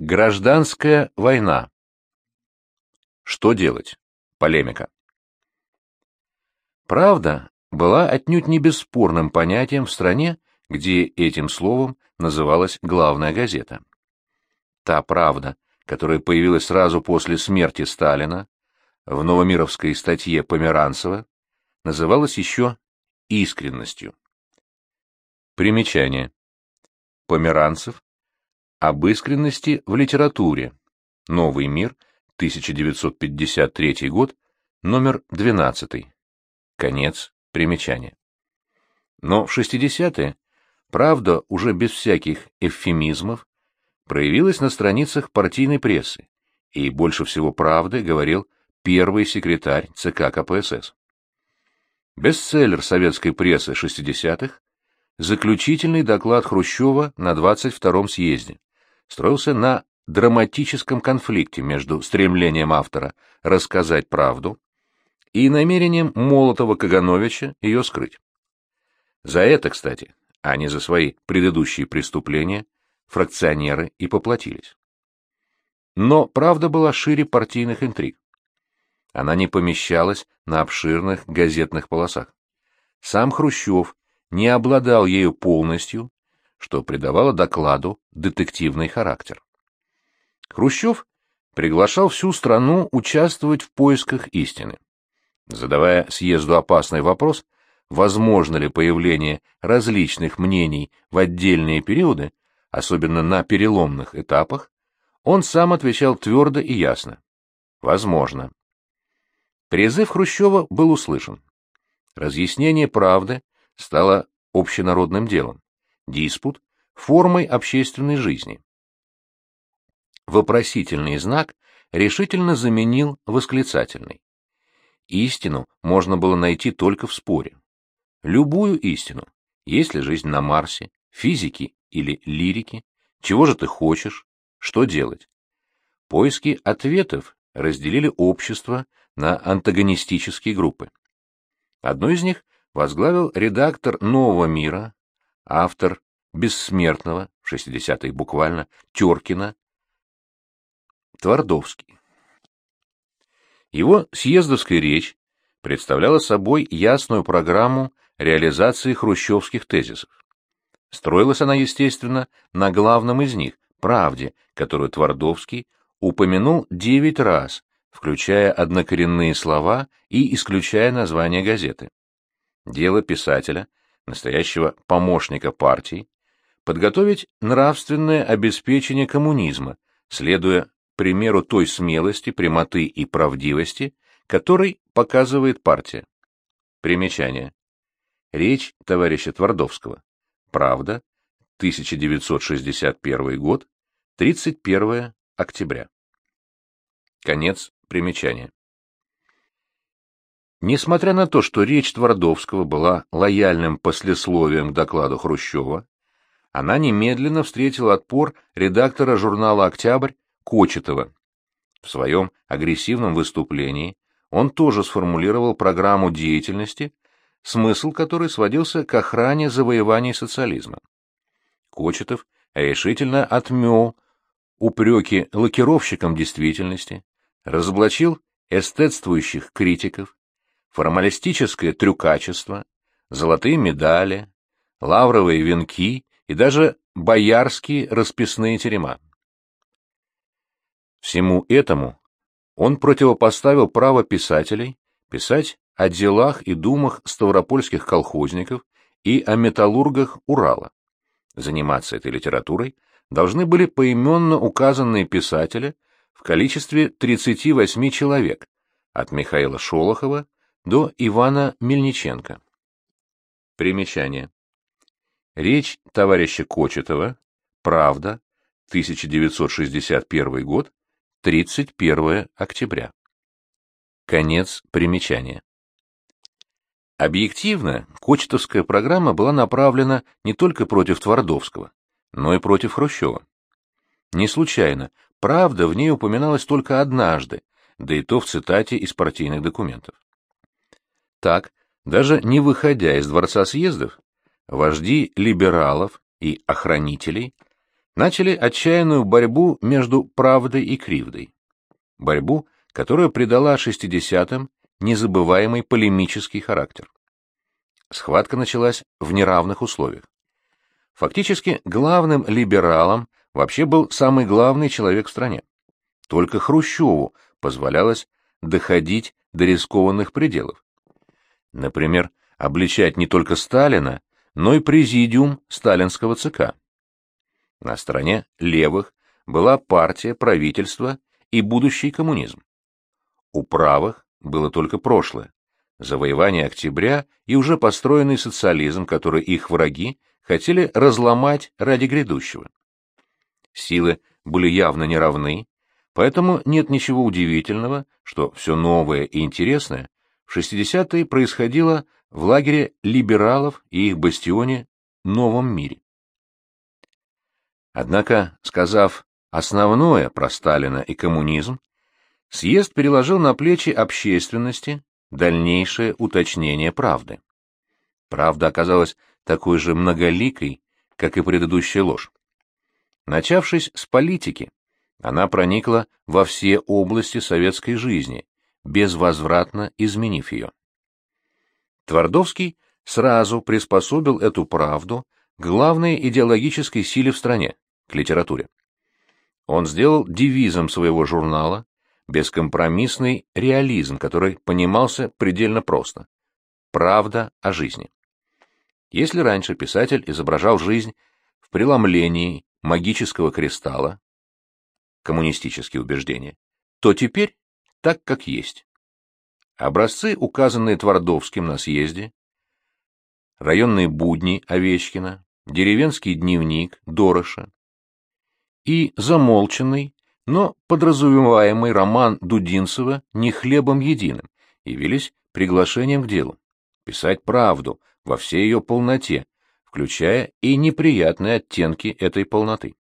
Гражданская война. Что делать? Полемика. Правда была отнюдь не бесспорным понятием в стране, где этим словом называлась главная газета. Та правда, которая появилась сразу после смерти Сталина, в новомировской статье Померанцева, называлась еще искренностью. Примечание. Померанцев об искренности в литературе. Новый мир, 1953 год, номер 12. Конец примечания. Но в 60-е правда уже без всяких эвфемизмов проявилась на страницах партийной прессы, и больше всего правды говорил первый секретарь ЦК КПСС. Бестселлер советской прессы 60-х заключительный доклад Хрущева на 22-м съезде, строился на драматическом конфликте между стремлением автора рассказать правду и намерением Молотова-Кагановича ее скрыть. За это, кстати, а не за свои предыдущие преступления, фракционеры и поплатились. Но правда была шире партийных интриг. Она не помещалась на обширных газетных полосах. Сам Хрущев не обладал ею полностью что придавало докладу детективный характер. Хрущев приглашал всю страну участвовать в поисках истины. Задавая съезду опасный вопрос, возможно ли появление различных мнений в отдельные периоды, особенно на переломных этапах, он сам отвечал твердо и ясно. Возможно. Призыв Хрущева был услышан. Разъяснение правды стало общенародным делом диспут формой общественной жизни. Вопросительный знак решительно заменил восклицательный. Истину можно было найти только в споре. Любую истину, есть ли жизнь на Марсе, физики или лирики, чего же ты хочешь, что делать. Поиски ответов разделили общество на антагонистические группы. Одну из них возглавил редактор «Нового мира» автор «Бессмертного», в 60-х буквально, Теркина, Твардовский. Его съездовская речь представляла собой ясную программу реализации хрущевских тезисов. Строилась она, естественно, на главном из них – правде, которую Твардовский упомянул девять раз, включая однокоренные слова и исключая название газеты. Дело писателя – настоящего помощника партии, подготовить нравственное обеспечение коммунизма, следуя примеру той смелости, прямоты и правдивости, который показывает партия. Примечание. Речь товарища Твардовского. Правда. 1961 год. 31 октября. Конец примечания. Несмотря на то, что речь Твардовского была лояльным послесловием к докладу Хрущева, она немедленно встретила отпор редактора журнала «Октябрь» Кочетова. В своем агрессивном выступлении он тоже сформулировал программу деятельности, смысл которой сводился к охране завоеваний социализма. Кочетов решительно отмел упреки лакировщикам действительности, разоблачил эстетствующих критиков, формалистическое трюкачество, золотые медали, лавровые венки и даже боярские расписные терема. Всему этому он противопоставил право писателей писать о делах и думах ставропольских колхозников и о металлургах Урала. Заниматься этой литературой должны были поименно указанные писатели в количестве 38 человек, от Михаила Шолохова до Ивана Мельниченко. Примечание. Речь товарища Кочетова, Правда, 1961 год, 31 октября. Конец примечания. Объективно, Кочетовская программа была направлена не только против Твардовского, но и против Хрущева. Не случайно, правда в ней упоминалась только однажды, да и то в цитате из партийных документов. Так, даже не выходя из Дворца съездов, вожди либералов и охранителей начали отчаянную борьбу между правдой и кривдой. Борьбу, которая придала 60-м незабываемый полемический характер. Схватка началась в неравных условиях. Фактически главным либералом вообще был самый главный человек в стране. Только Хрущеву позволялось доходить до рискованных пределов. Например, обличать не только Сталина, но и президиум сталинского ЦК. На стороне левых была партия, правительство и будущий коммунизм. У правых было только прошлое, завоевание октября и уже построенный социализм, который их враги хотели разломать ради грядущего. Силы были явно неравны, поэтому нет ничего удивительного, что все новое и интересное в 60-е происходило в лагере либералов и их бастионе «Новом мире». Однако, сказав основное про Сталина и коммунизм, съезд переложил на плечи общественности дальнейшее уточнение правды. Правда оказалась такой же многоликой, как и предыдущая ложь. Начавшись с политики, она проникла во все области советской жизни, безвозвратно изменив ее. Твардовский сразу приспособил эту правду к главной идеологической силе в стране — к литературе. Он сделал девизом своего журнала бескомпромиссный реализм, который понимался предельно просто — правда о жизни. Если раньше писатель изображал жизнь в преломлении магического кристалла, коммунистические убеждения, то теперь так, как есть. Образцы, указанные Твардовским на съезде, районные будни Овечкина, деревенский дневник Дороша и замолченный, но подразумеваемый роман Дудинцева «Не хлебом единым» явились приглашением к делу. Писать правду во всей ее полноте, включая и неприятные оттенки этой полноты.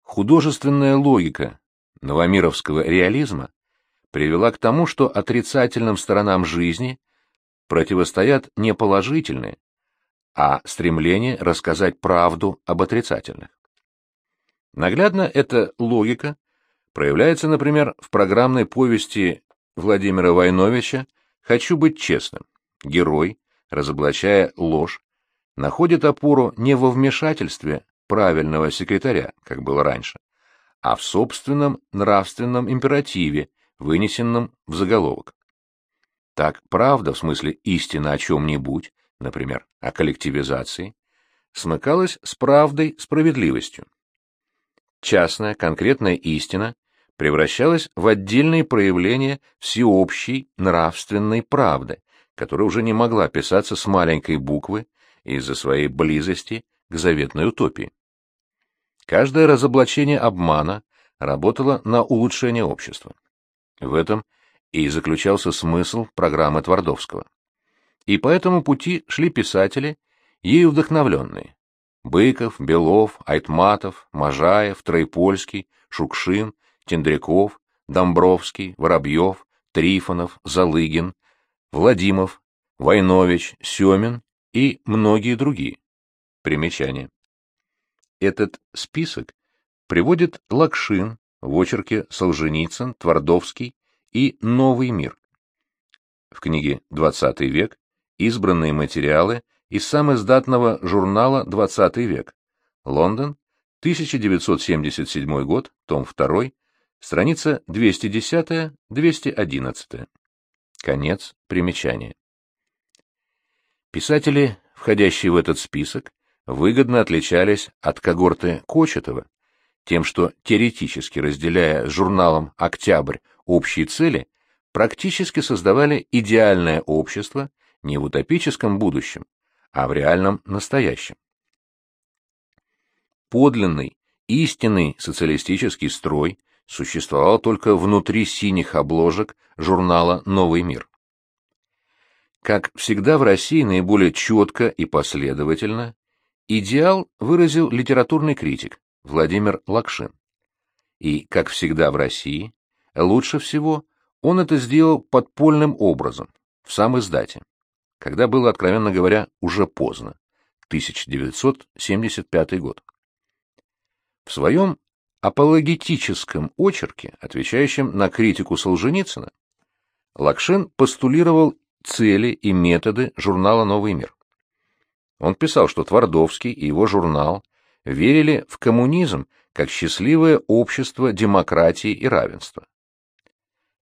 Художественная логика новомировского реализма привела к тому, что отрицательным сторонам жизни противостоят не положительные, а стремление рассказать правду об отрицательных. Наглядно эта логика проявляется, например, в программной повести Владимира Войновича «Хочу быть честным». Герой, разоблачая ложь, находит опору не во вмешательстве правильного секретаря, как было раньше, а в собственном нравственном императиве, вынесенном в заголовок. Так правда, в смысле истина о чем-нибудь, например, о коллективизации, смыкалась с правдой, справедливостью. Частная, конкретная истина превращалась в отдельные проявления всеобщей нравственной правды, которая уже не могла писаться с маленькой буквы из-за своей близости к заветной утопии. Каждое разоблачение обмана работало на улучшение общества. В этом и заключался смысл программы Твардовского. И по этому пути шли писатели, ею вдохновленные. Быков, Белов, Айтматов, Можаев, Троепольский, Шукшин, Тендряков, Домбровский, Воробьев, Трифонов, Залыгин, Владимов, Войнович, Семин и многие другие. Примечание. Этот список приводит Лакшин в очерке Солженицын, Твардовский и «Новый мир». В книге «20 век» избранные материалы из самоиздатного журнала «20 век». Лондон, 1977 год, том 2, страница 210-211. Конец примечания. Писатели, входящие в этот список, выгодно отличались от когорты Кочетова тем, что теоретически разделяя с журналом «Октябрь» общие цели, практически создавали идеальное общество не в утопическом будущем, а в реальном настоящем. Подлинный, истинный социалистический строй существовал только внутри синих обложек журнала «Новый мир». Как всегда в России наиболее четко и последовательно идеал выразил литературный критик, Владимир Лакшин. И, как всегда в России, лучше всего он это сделал подпольным образом, в сам издате, когда было, откровенно говоря, уже поздно, 1975 год. В своем апологетическом очерке, отвечающем на критику Солженицына, Лакшин постулировал цели и методы журнала «Новый мир». Он писал, что Твардовский и его журнал верили в коммунизм как счастливое общество демократии и равенства.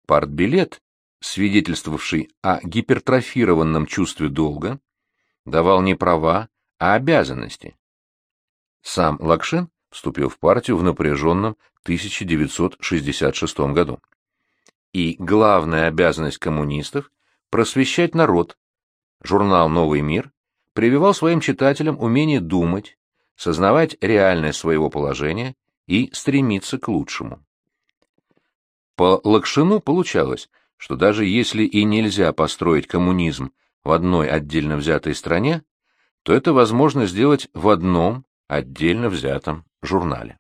Партбилет, свидетельствовавший о гипертрофированном чувстве долга, давал не права, а обязанности. Сам Лакшин вступил в партию в напряженном 1966 году. И главная обязанность коммунистов – просвещать народ. Журнал «Новый мир» прививал своим читателям умение думать, сознавать реальность своего положения и стремиться к лучшему. По Лакшину получалось, что даже если и нельзя построить коммунизм в одной отдельно взятой стране, то это возможно сделать в одном отдельно взятом журнале.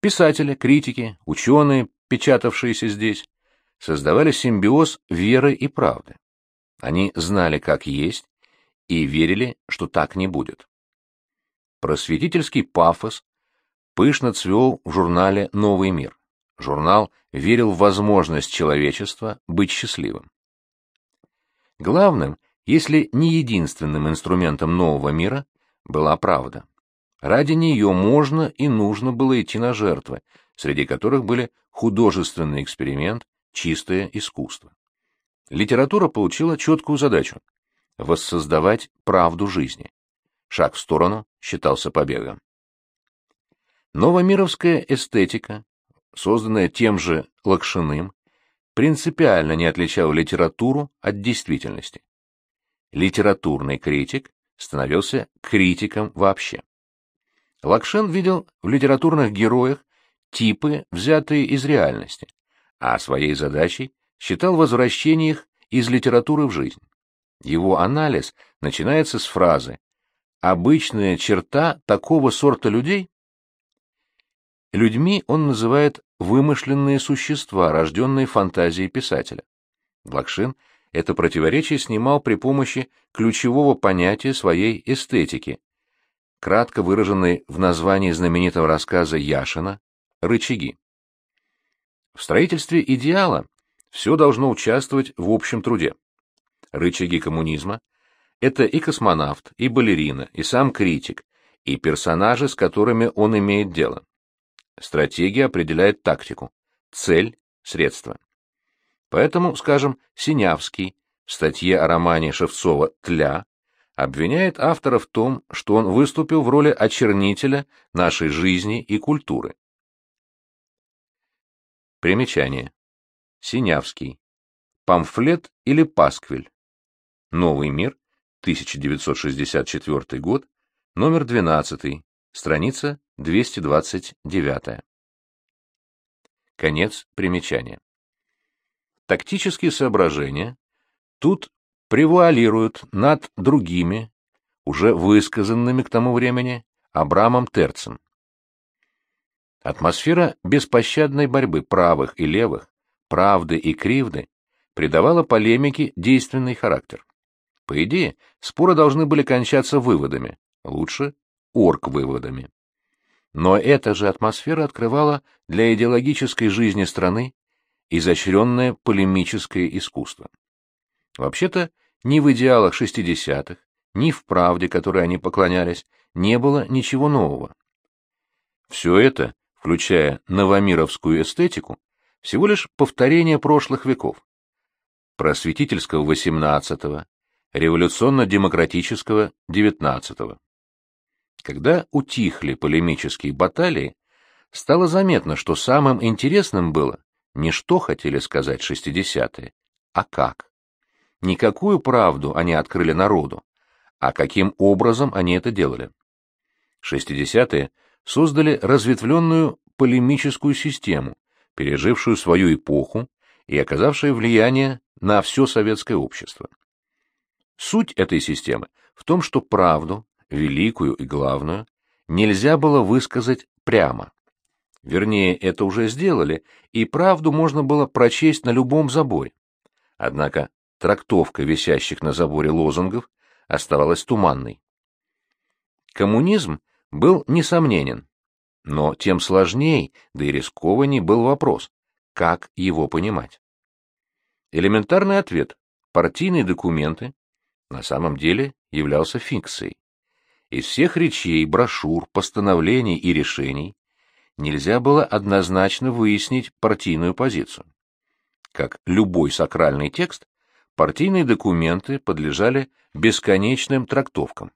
Писатели, критики, ученые, печатавшиеся здесь, создавали симбиоз веры и правды. Они знали, как есть, и верили, что так не будет. Просветительский пафос пышно цвел в журнале «Новый мир». Журнал верил в возможность человечества быть счастливым. Главным, если не единственным инструментом нового мира, была правда. Ради нее можно и нужно было идти на жертвы, среди которых были художественный эксперимент, чистое искусство. Литература получила четкую задачу – воссоздавать правду жизни. Шаг в сторону считался побегом. Новомировская эстетика, созданная тем же Лакшиным, принципиально не отличала литературу от действительности. Литературный критик становился критиком вообще. Лакшин видел в литературных героях типы, взятые из реальности, а своей задачей считал возвращение их из литературы в жизнь. Его анализ начинается с фразы «Обычная черта такого сорта людей» Людьми он называет вымышленные существа, рожденные фантазией писателя. Лакшин это противоречие снимал при помощи ключевого понятия своей эстетики, кратко выраженной в названии знаменитого рассказа Яшина «Рычаги». В строительстве идеала все должно участвовать в общем труде. Рычаги коммунизма — это и космонавт, и балерина, и сам критик, и персонажи, с которыми он имеет дело. Стратегия определяет тактику, цель — средство. Поэтому, скажем, Синявский в статье о романе Шевцова «Тля» обвиняет автора в том, что он выступил в роли очернителя нашей жизни и культуры. Примечание. Синявский. Памфлет или пасквиль. Новый мир, 1964 год, номер 12, страница 229. Конец примечания. Тактические соображения тут превуалируют над другими, уже высказанными к тому времени, Абрамом Терцем. Атмосфера беспощадной борьбы правых и левых, правды и кривды придавала полемике действенный характер. По идее, споры должны были кончаться выводами, лучше – орг-выводами. Но эта же атмосфера открывала для идеологической жизни страны изощренное полемическое искусство. Вообще-то, ни в идеалах шестидесятых, ни в правде, которой они поклонялись, не было ничего нового. Все это, включая новомировскую эстетику, всего лишь повторение прошлых веков. Просветительского XVIII, революционно-демократического XIX. Когда утихли полемические баталии, стало заметно, что самым интересным было не что хотели сказать шестидесятые, а как. Никакую правду они открыли народу, а каким образом они это делали. Шестидесятые создали разветвленную полемическую систему, пережившую свою эпоху и оказавшую влияние на все советское общество. Суть этой системы в том, что правду, великую и главную, нельзя было высказать прямо. Вернее, это уже сделали, и правду можно было прочесть на любом заборе. Однако трактовка висящих на заборе лозунгов оставалась туманной. Коммунизм был несомненен. Но тем сложней, да и рискованней был вопрос, как его понимать. Элементарный ответ – партийные документы на самом деле являлся фикцией. Из всех речей, брошюр, постановлений и решений нельзя было однозначно выяснить партийную позицию. Как любой сакральный текст, партийные документы подлежали бесконечным трактовкам.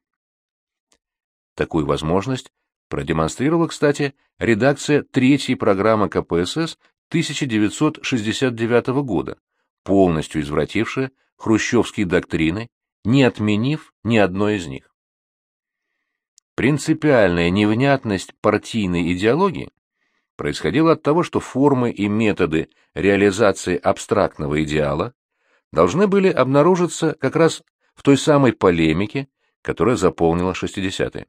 Такую возможность продемонстрировала, кстати, редакция третьей программы КПСС 1969 года, полностью извратившая хрущевские доктрины, не отменив ни одной из них. Принципиальная невнятность партийной идеологии происходила от того, что формы и методы реализации абстрактного идеала должны были обнаружиться как раз в той самой полемике, которая заполнила 60-е.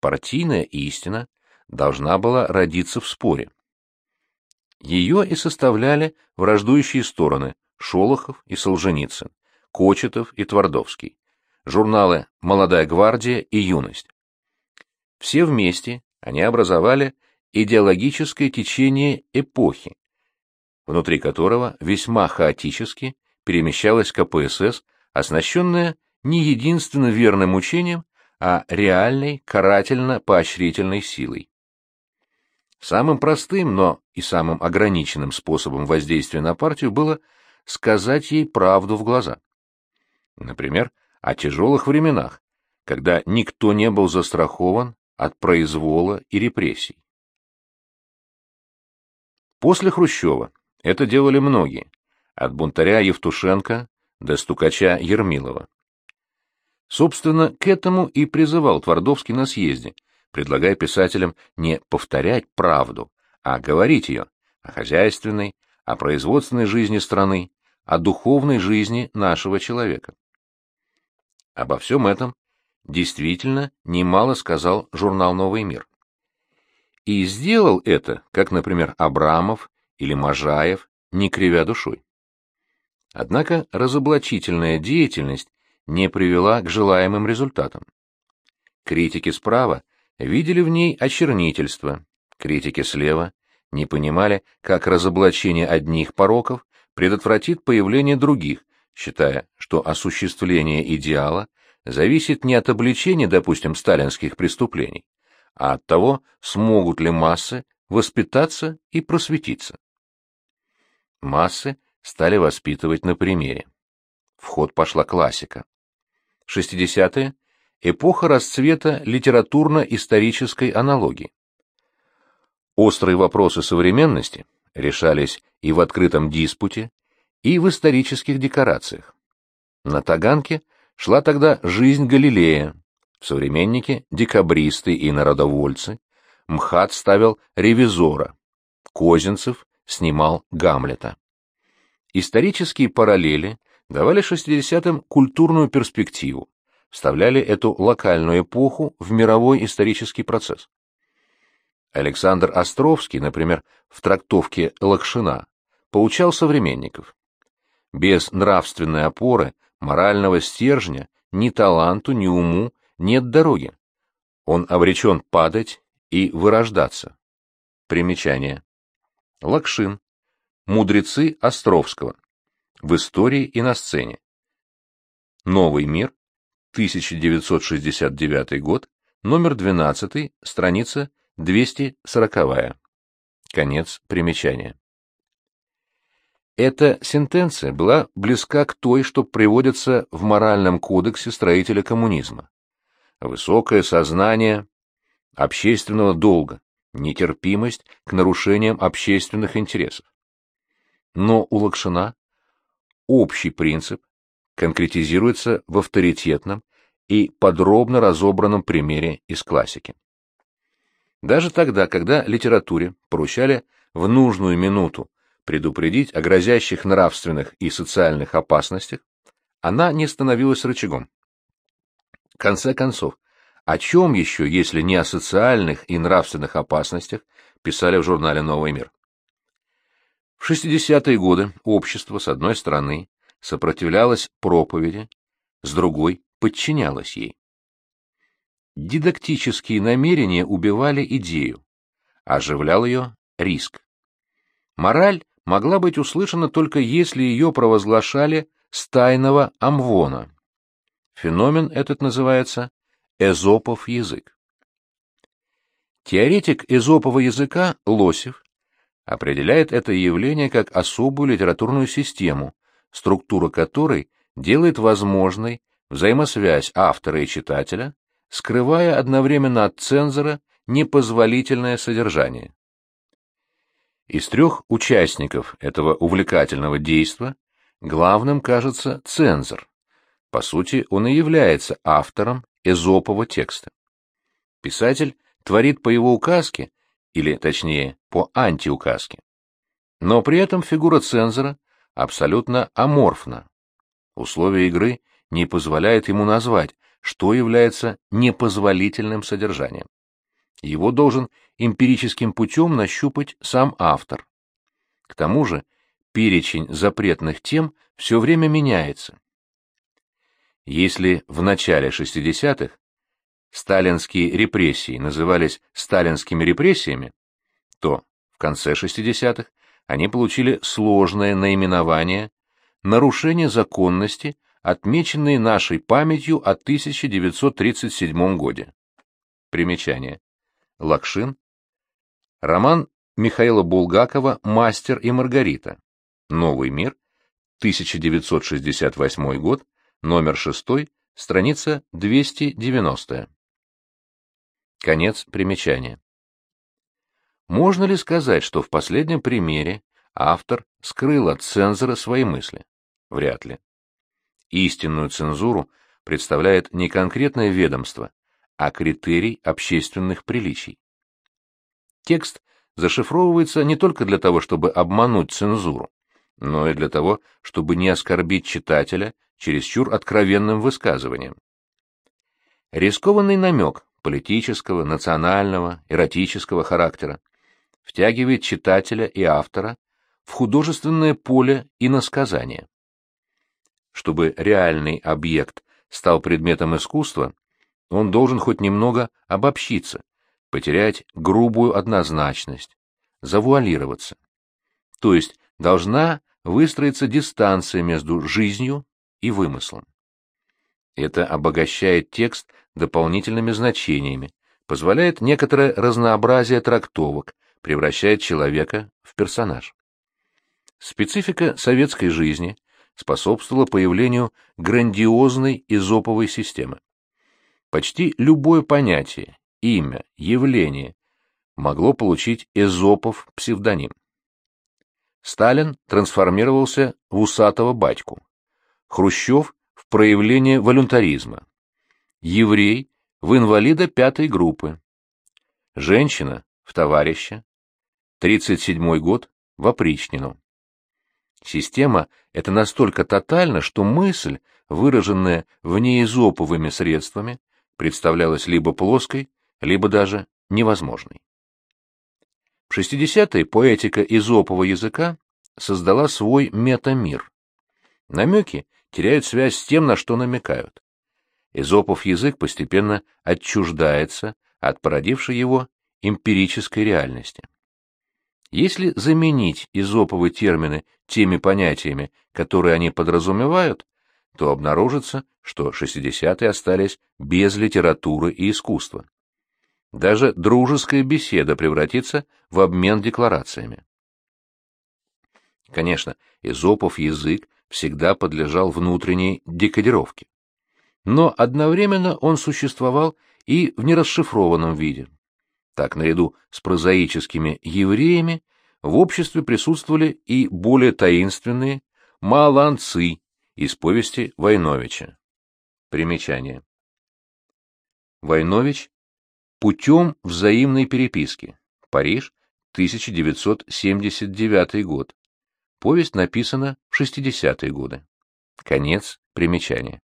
Партийная истина должна была родиться в споре. Ее и составляли враждующие стороны Шолохов и Солженицын, Кочетов и Твардовский, журналы «Молодая гвардия» и «Юность». Все вместе они образовали идеологическое течение эпохи, внутри которого весьма хаотически перемещалась КПСС, оснащенная не единственно верным учением, а реальной карательно-поощрительной силой. Самым простым, но и самым ограниченным способом воздействия на партию было сказать ей правду в глаза. Например, о тяжелых временах, когда никто не был застрахован от произвола и репрессий. После Хрущева это делали многие, от бунтаря Евтушенко до стукача Ермилова. Собственно, к этому и призывал Твардовский на съезде, предлагая писателям не повторять правду, а говорить ее о хозяйственной, о производственной жизни страны, о духовной жизни нашего человека. Обо всем этом действительно немало сказал журнал «Новый мир». И сделал это, как, например, Абрамов или Можаев, не кривя душой. Однако разоблачительная деятельность не привела к желаемым результатам. Критики справа видели в ней очернительство, критики слева не понимали, как разоблачение одних пороков предотвратит появление других, считая, что осуществление идеала зависит не от обличения, допустим, сталинских преступлений, а от того, смогут ли массы воспитаться и просветиться. Массы стали воспитывать на примере. В ход пошла классика. 60-е – эпоха расцвета литературно-исторической аналогии. Острые вопросы современности решались и в открытом диспуте, и в исторических декорациях. На Таганке шла тогда жизнь Галилея, современники – декабристы и народовольцы, МХАТ ставил ревизора, Козинцев снимал Гамлета. Исторические параллели давали 60-м культурную перспективу, вставляли эту локальную эпоху в мировой исторический процесс. Александр Островский, например, в трактовке Лакшина, поучал современников. Без нравственной опоры, морального стержня, ни таланту, ни уму нет дороги. Он обречен падать и вырождаться. Примечание. Лакшин. Мудрецы Островского. В истории и на сцене. Новый мир. 1969 год. Номер 12. Страница 240. Конец примечания. Эта сентенция была близка к той, что приводится в моральном кодексе строителя коммунизма. Высокое сознание общественного долга, нетерпимость к нарушениям общественных интересов. Но у Лакшина общий принцип конкретизируется в авторитетном и подробно разобранном примере из классики. Даже тогда, когда литературе поручали в нужную минуту предупредить о грозящих нравственных и социальных опасностях, она не становилась рычагом. В конце концов, о чем еще, если не о социальных и нравственных опасностях, писали в журнале «Новый мир»? В 60-е годы общество, с одной стороны, сопротивлялось проповеди, с другой — подчинялось ей. Дидактические намерения убивали идею, оживлял ее риск. Мораль могла быть услышана только если ее провозглашали с тайного амвона. Феномен этот называется эзопов язык. Теоретик эзопового языка Лосев определяет это явление как особую литературную систему, структура которой делает возможной взаимосвязь автора и читателя, скрывая одновременно от цензора непозволительное содержание. Из трех участников этого увлекательного действа главным кажется цензор. По сути, он и является автором эзопового текста. Писатель творит по его указке, или, точнее, по антиуказке. Но при этом фигура цензора абсолютно аморфна. Условия игры не позволяют ему назвать, что является непозволительным содержанием. Его должен эмпирическим путем нащупать сам автор. К тому же перечень запретных тем все время меняется. Если в начале 60-х сталинские репрессии назывались сталинскими репрессиями, то в конце 60-х они получили сложное наименование «нарушение законности», отмеченные нашей памятью о 1937 годе. Примечание. Лакшин. Роман Михаила Булгакова «Мастер и Маргарита». Новый мир. 1968 год. Номер 6. Страница 290. Конец примечания. Можно ли сказать, что в последнем примере автор скрыл от цензора свои мысли? Вряд ли. Истинную цензуру представляет не конкретное ведомство, а критерий общественных приличий. Текст зашифровывается не только для того, чтобы обмануть цензуру, но и для того, чтобы не оскорбить читателя чересчур откровенным высказыванием. Рискованный намек политического, национального, эротического характера, втягивает читателя и автора в художественное поле и насказание. Чтобы реальный объект стал предметом искусства, он должен хоть немного обобщиться, потерять грубую однозначность, завуалироваться. То есть должна выстроиться дистанция между жизнью и вымыслом. Это обогащает текст дополнительными значениями, позволяет некоторое разнообразие трактовок, превращает человека в персонаж. Специфика советской жизни способствовала появлению грандиозной изоповой системы. Почти любое понятие, имя, явление могло получить Эзопов псевдоним. Сталин трансформировался в усатого батьку. Хрущев в проявление волюнтаризма еврей в инвалида пятой группы, женщина в товарища, 37 год в опричнину. Система эта настолько тотальна, что мысль, выраженная внеизоповыми средствами, представлялась либо плоской, либо даже невозможной. В 60-е поэтика изопового языка создала свой метамир. Намеки теряют связь с тем, на что намекают. Эзопов язык постепенно отчуждается от породившей его эмпирической реальности. Если заменить изоповые термины теми понятиями, которые они подразумевают, то обнаружится, что 60-е остались без литературы и искусства. Даже дружеская беседа превратится в обмен декларациями. Конечно, Эзопов язык всегда подлежал внутренней декодировке но одновременно он существовал и в нерасшифрованном виде. Так, наряду с прозаическими евреями в обществе присутствовали и более таинственные маланцы из повести Войновича. Примечание. Войнович «Путем взаимной переписки. Париж, 1979 год». Повесть написана в 60-е годы. Конец примечания.